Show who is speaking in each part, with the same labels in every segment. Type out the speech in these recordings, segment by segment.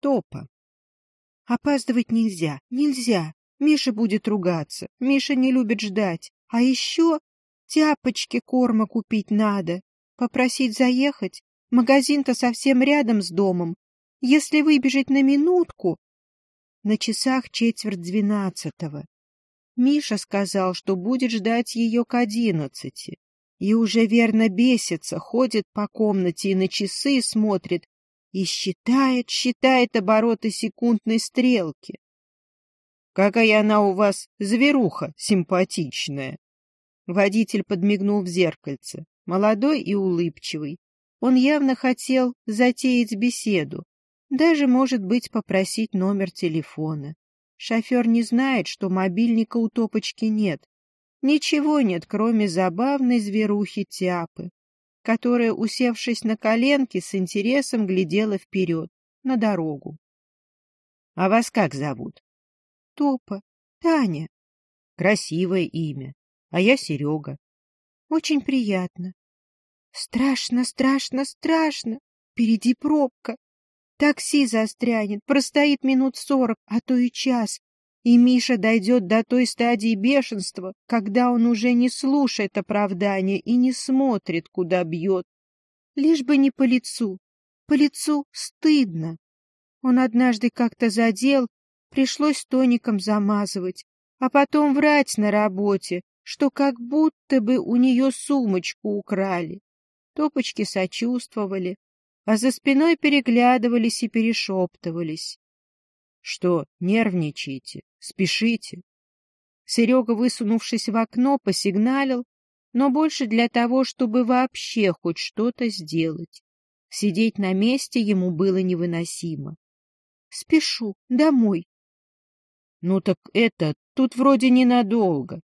Speaker 1: Топа. Опаздывать нельзя, нельзя. Миша будет ругаться. Миша не любит ждать. А еще тяпочки корма купить надо. Попросить заехать. Магазин-то совсем рядом с домом. Если выбежать на минутку... На часах четверть двенадцатого. Миша сказал, что будет ждать ее к одиннадцати. И уже верно бесится, ходит по комнате и на часы смотрит, и считает, считает обороты секундной стрелки. Какая она у вас зверуха симпатичная. Водитель подмигнул в зеркальце, молодой и улыбчивый. Он явно хотел затеять беседу, даже, может быть, попросить номер телефона. Шофер не знает, что мобильника у топочки нет. Ничего нет, кроме забавной зверухи Тяпы, которая, усевшись на коленки, с интересом глядела вперед, на дорогу. — А вас как зовут? — Топа. Таня. — Красивое имя. А я Серега. — Очень приятно. — Страшно, страшно, страшно. Впереди пробка. Такси застрянет, простоит минут сорок, а то и час, и Миша дойдет до той стадии бешенства, когда он уже не слушает оправдания и не смотрит, куда бьет. Лишь бы не по лицу. По лицу стыдно. Он однажды как-то задел, пришлось тоником замазывать, а потом врать на работе, что как будто бы у нее сумочку украли. Топочки сочувствовали, а за спиной переглядывались и перешептывались. — Что, нервничаете? Спешите. Серега, высунувшись в окно, посигналил, но больше для того, чтобы вообще хоть что-то сделать. Сидеть на месте ему было невыносимо. — Спешу, домой. — Ну так это, тут вроде ненадолго.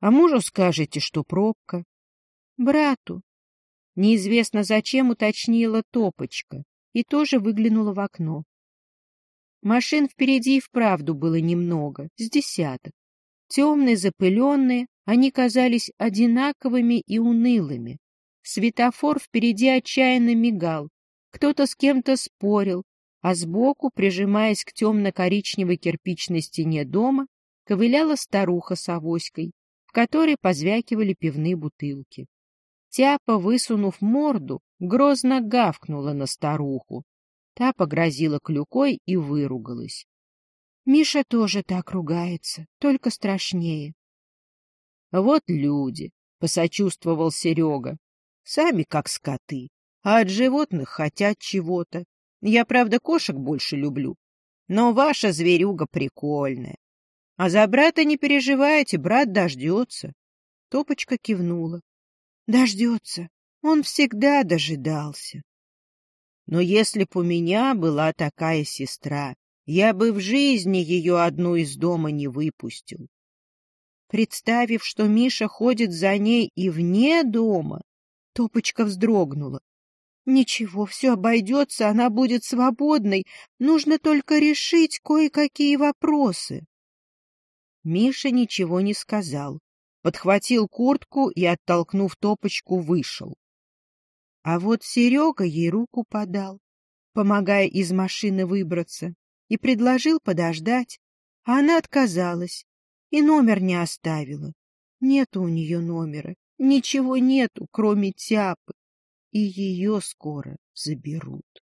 Speaker 1: А мужу скажете, что пробка? — Брату. Неизвестно зачем уточнила Топочка и тоже выглянула в окно. Машин впереди и вправду было немного, с десяток. Темные, запыленные, они казались одинаковыми и унылыми. Светофор впереди отчаянно мигал, кто-то с кем-то спорил, а сбоку, прижимаясь к темно-коричневой кирпичной стене дома, ковыляла старуха с авоськой, в которой позвякивали пивные бутылки. Тяпа, высунув морду, грозно гавкнула на старуху, Та погрозила клюкой и выругалась. Миша тоже так ругается, только страшнее. — Вот люди, — посочувствовал Серега. — Сами как скоты, а от животных хотят чего-то. Я, правда, кошек больше люблю, но ваша зверюга прикольная. А за брата не переживайте, брат дождется. Топочка кивнула. — Дождется. Он всегда дожидался. Но если б у меня была такая сестра, я бы в жизни ее одну из дома не выпустил. Представив, что Миша ходит за ней и вне дома, Топочка вздрогнула. Ничего, все обойдется, она будет свободной, нужно только решить кое-какие вопросы. Миша ничего не сказал, подхватил куртку и, оттолкнув Топочку, вышел. А вот Серега ей руку подал, помогая из машины выбраться, и предложил подождать, а она отказалась и номер не оставила. Нету у нее номера, ничего нету, кроме тяпы, и ее скоро заберут.